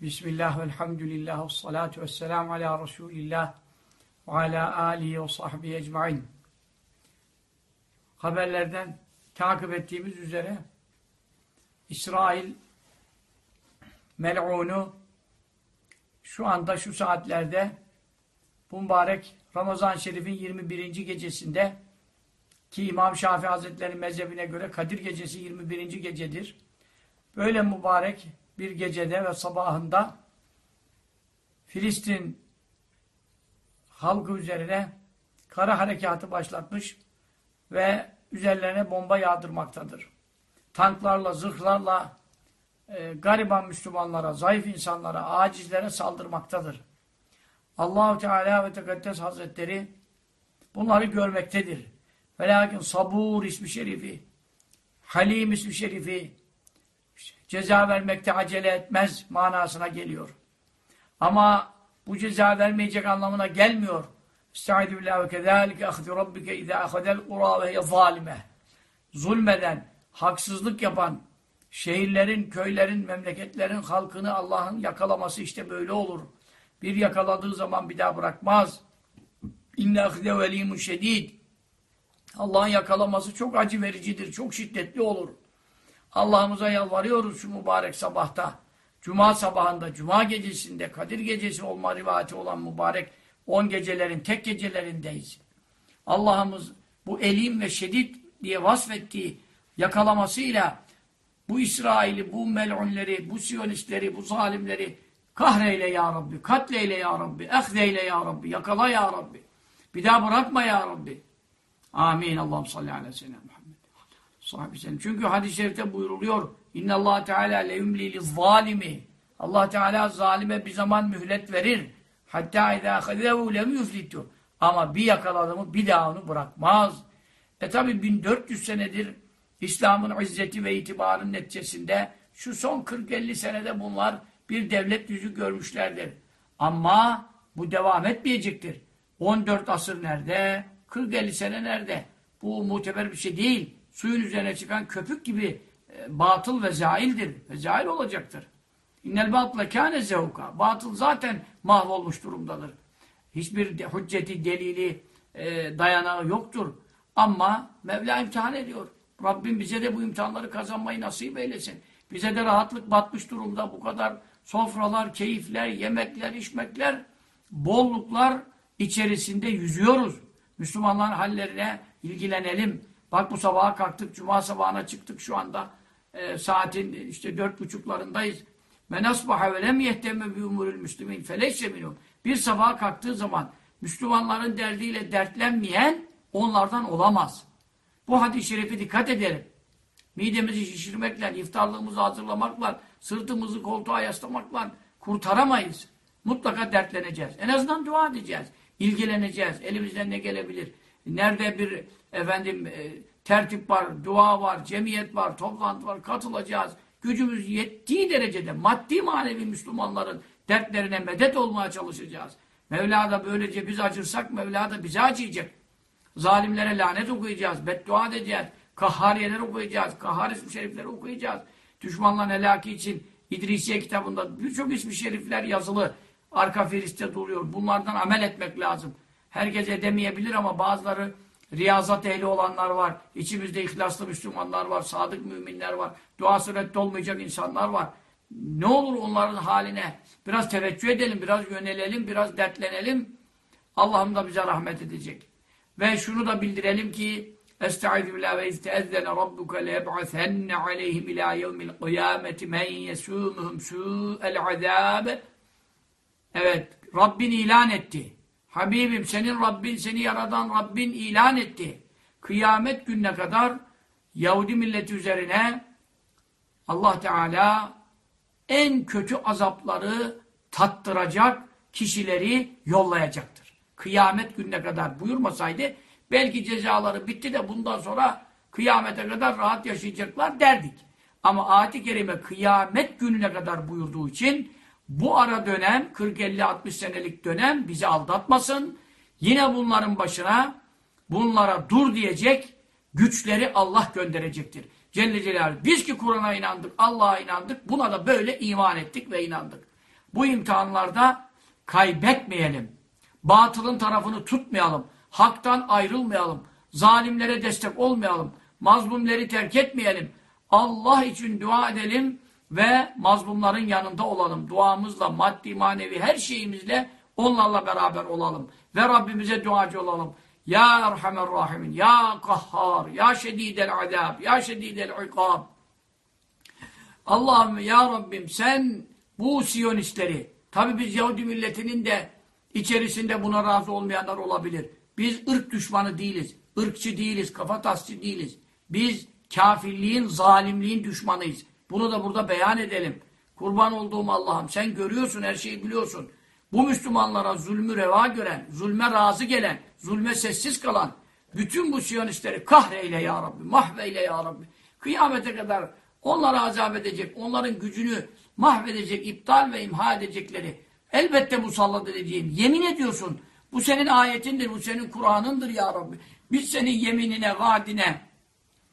Bismillah, velhamdülillah, ve salatu ve selamu ala Resulillah ve ala alihi ve sahbihi ecmain. Haberlerden takip ettiğimiz üzere İsrail mel'unu şu anda şu saatlerde bu mübarek Ramazan-ı Şerif'in 21. gecesinde ki İmam Şafii Hazretleri'nin mezhebine göre Kadir Gecesi 21. gecedir. Böyle mübarek bir gecede ve sabahında Filistin halkı üzerine kara harekatı başlatmış ve üzerlerine bomba yağdırmaktadır. Tanklarla, zırhlarla e, gariban Müslümanlara, zayıf insanlara, acizlere saldırmaktadır. Allahu Teala ve Tekaddes Hazretleri bunları görmektedir. Ve lakin sabur ismi şerifi, halim ismi şerifi, ceza vermekte acele etmez manasına geliyor. Ama bu ceza vermeyecek anlamına gelmiyor. Estaizu billahi ve kezalike ahdi rabbike izâ ahadel qurâ ve zâlime. Zulmeden, haksızlık yapan şehirlerin, köylerin, memleketlerin halkını Allah'ın yakalaması işte böyle olur. Bir yakaladığı zaman bir daha bırakmaz. İnne ahde velimun şedid. Allah'ın yakalaması çok acı vericidir, çok şiddetli olur. Allah'ımıza yalvarıyoruz şu mübarek sabahta. Cuma sabahında, Cuma gecesinde, Kadir gecesi olma rivayeti olan mübarek 10 gecelerin tek gecelerindeyiz. Allah'ımız bu elim ve şedid diye vasfettiği yakalamasıyla bu İsrail'i, bu mel'unleri, bu siyonistleri, bu zalimleri kahreyle ya Rabbi, katleyle ya Rabbi, ehzeyle ya Rabbi, yakala ya Rabbi. Bir daha bırakma ya Rabbi. Amin. Allah'ım salli aleyhi ve sellem sahibi. Çünkü hadis-i şerifte buyuruluyor. İnne Allah Teala leyumli zalimi. Allah Teala zalime bir zaman mühlet verir. Hatta izâ khadâhu lem yuflitu. Ama bir yakaladı mı bir daha onu bırakmaz. E tabi 1400 senedir İslam'ın izzeti ve itibarının neticesinde şu son 40-50 senede bunlar bir devlet yüzü görmüşlerdir. Ama bu devam etmeyecektir. 14 asır nerede? 40-50 sene nerede? Bu muteber bir şey değil suyun üzerine çıkan köpük gibi e, batıl ve zaildir. Ve zail olacaktır. İnnel batla kâne zevka. Batıl zaten mahvolmuş durumdadır. Hiçbir de, hücceti, delili, e, dayanağı yoktur. Ama Mevla imtihan ediyor. Rabbim bize de bu imtihanları kazanmayı nasip eylesin. Bize de rahatlık batmış durumda. Bu kadar sofralar, keyifler, yemekler, içmekler, bolluklar içerisinde yüzüyoruz. Müslümanların hallerine ilgilenelim. Bak bu sabaha kalktık, cuma sabahına çıktık şu anda. E, saatin işte dört buçuklarındayız. Men asbaha ve lem yehtemme bi umuril müslimin feleyse minhum. Bir sabaha kalktığı zaman Müslümanların derdiyle dertlenmeyen onlardan olamaz. Bu hadis-i şerifi dikkat edelim. Midemizi şişirmekle, iftarlığımızı hazırlamakla, sırtımızı koltuğa yaslamakla kurtaramayız. Mutlaka dertleneceğiz. En azından dua edeceğiz. İlgileneceğiz. Elimizden ne gelebilir? Nerede bir efendim e, tertip var, dua var, cemiyet var, toplantı var, katılacağız. Gücümüz yettiği derecede maddi manevi Müslümanların dertlerine medet olmaya çalışacağız. Mevla da böylece biz acırsak Mevla da bize acıyacak. Zalimlere lanet okuyacağız, beddua edeceğiz, kahhariyeler okuyacağız, kahhar ismi şerifleri okuyacağız. Düşmanların helaki için İdrisiye kitabında birçok ismi şerifler yazılı. Arka firiste duruyor. Bunlardan amel etmek lazım. Herkes edemeyebilir ama bazıları riyazat ehli olanlar var. İçimizde ihlaslı Müslümanlar var. Sadık müminler var. Duası reddolmayacak insanlar var. Ne olur onların haline biraz teveccüh edelim, biraz yönelelim, biraz dertlenelim. Allah'ım da bize rahmet edecek. Ve şunu da bildirelim ki Estaizu billah ve izteezzene rabbuke leyeb'asenne aleyhim ila yevmil kıyameti men yesûmuhum su'el azâbe Evet, Rabbin ilan etti. Habibim senin Rabbin, seni yaradan Rabbin ilan etti. Kıyamet gününe kadar Yahudi milleti üzerine Allah Teala en kötü azapları tattıracak kişileri yollayacaktır. Kıyamet gününe kadar buyurmasaydı belki cezaları bitti de bundan sonra kıyamete kadar rahat yaşayacaklar derdik. Ama ayet-i kerime kıyamet gününe kadar buyurduğu için bu ara dönem 40-50-60 senelik dönem bizi aldatmasın. Yine bunların başına bunlara dur diyecek güçleri Allah gönderecektir. Celle Celaluhu. Biz ki Kur'an'a inandık, Allah'a inandık, buna da böyle iman ettik ve inandık. Bu imtihanlarda kaybetmeyelim. Batılın tarafını tutmayalım. Haktan ayrılmayalım. Zalimlere destek olmayalım. Mazlumları terk etmeyelim. Allah için dua edelim ve mazlumların yanında olalım. Duamızla, maddi, manevi her şeyimizle onlarla beraber olalım. Ve Rabbimize duacı olalım. Ya Erhamer Rahimin, Ya Kahhar, Ya Şedidel Adab, Ya Şedidel Ikab. Allah'ım Ya Rabbim sen bu Siyonistleri, tabi biz Yahudi milletinin de içerisinde buna razı olmayanlar olabilir. Biz ırk düşmanı değiliz, ırkçı değiliz, kafatasçı değiliz. Biz kafirliğin, zalimliğin düşmanıyız. Bunu da burada beyan edelim. Kurban olduğum Allah'ım sen görüyorsun, her şeyi biliyorsun. Bu Müslümanlara zulmü reva gören, zulme razı gelen, zulme sessiz kalan, bütün bu Siyonistleri kahreyle ya Rabbi, mahveyle ya Rabbi. Kıyamete kadar onlara azap edecek, onların gücünü mahvedecek, iptal ve imha edecekleri elbette musallat edeceğim. Yemin ediyorsun. Bu senin ayetindir, bu senin Kur'an'ındır ya Rabbi. Biz senin yeminine, vaadine,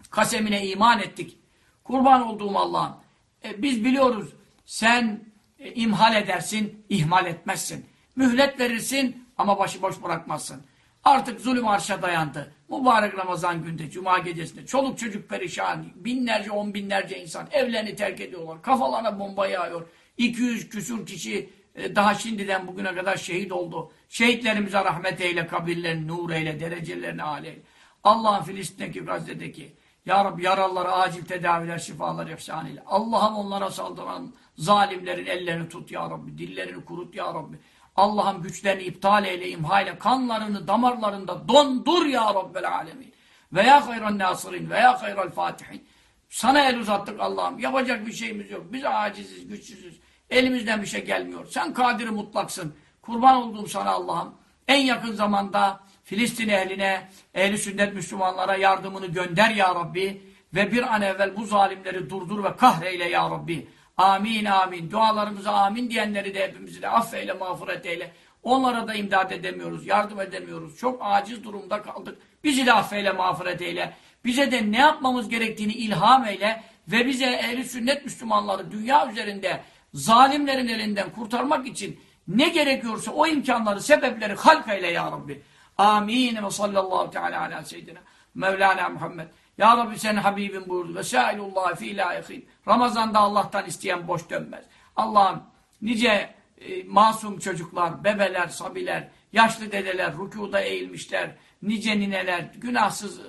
kasemine iman ettik. Kurban olduğum Allah'ım. E, biz biliyoruz sen e, imhal edersin, ihmal etmezsin. Mühlet verirsin ama başıboş bırakmazsın. Artık zulüm arşa dayandı. Mübarek Ramazan günde, Cuma gecesinde çoluk çocuk perişan, binlerce, on binlerce insan evlerini terk ediyorlar. Kafalarına bomba yağıyor. 200 küsur kişi e, daha şimdiden bugüne kadar şehit oldu. Şehitlerimize rahmet eyle, kabirlerini nur eyle, derecelerini âle Allah'ın Filistin'deki, Gazze'deki, Ya Rabbi yaralılara acil tedaviler, şifalar ihsan eyle. Allah'ım onlara saldıran zalimlerin ellerini tut Ya Rabbi, dillerini kurut Ya Rabbi. Allah'ım güçlerini iptal eyle, imha eyle, kanlarını damarlarında dondur Ya Rabbel alemin. Veya hayran nasirin veya hayral fatihin. Sana el uzattık Allah'ım. Yapacak bir şeyimiz yok. Biz aciziz, güçsüzüz. Elimizden bir şey gelmiyor. Sen kadiri mutlaksın. Kurban olduğum sana Allah'ım. En yakın zamanda Filistin ehline, ehli sünnet Müslümanlara yardımını gönder ya Rabbi. Ve bir an evvel bu zalimleri durdur ve kahreyle ya Rabbi. Amin amin. Dualarımıza amin diyenleri de hepimizi de affeyle, mağfiret eyle. Onlara da imdad edemiyoruz, yardım edemiyoruz. Çok aciz durumda kaldık. Bizi de affeyle, mağfiret eyle. Bize de ne yapmamız gerektiğini ilham eyle. Ve bize ehli sünnet Müslümanları dünya üzerinde zalimlerin elinden kurtarmak için ne gerekiyorsa o imkanları, sebepleri halk eyle ya Rabbi. Amin ve sallallahu teala ala seyyidina Mevlana Muhammed. Ya Rabbi sen Habibin buyurdu. Ve sâilullah fî lâihin. Ramazan'da Allah'tan isteyen boş dönmez. Allah'ım nice e, masum çocuklar, bebeler, sabiler, yaşlı dedeler, rükuda eğilmişler, nice nineler, günahsız e,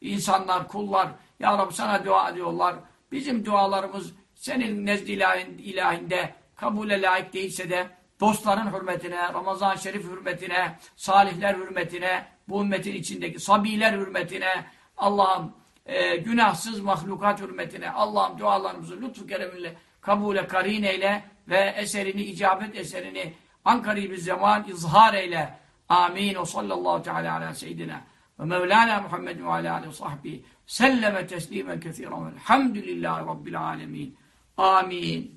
insanlar, kullar. Ya Rabbi sana dua ediyorlar. Bizim dualarımız senin nezd ilahinde kabule layık değilse de dostların hürmetine, Ramazan-ı Şerif hürmetine, salihler hürmetine, bu ümmetin içindeki sabiler hürmetine, Allah'ım e, günahsız mahlukat hürmetine, Allah'ım dualarımızı lütfu kereminle kabule karin eyle ve eserini, icabet eserini ankaribi zaman izhar eyle. Amin. O sallallahu teala ala seyyidina ve Mevlana Muhammed ve ala aleyhi sahbihi selleme teslimen kethiren velhamdülillahi rabbil alemin. Amin.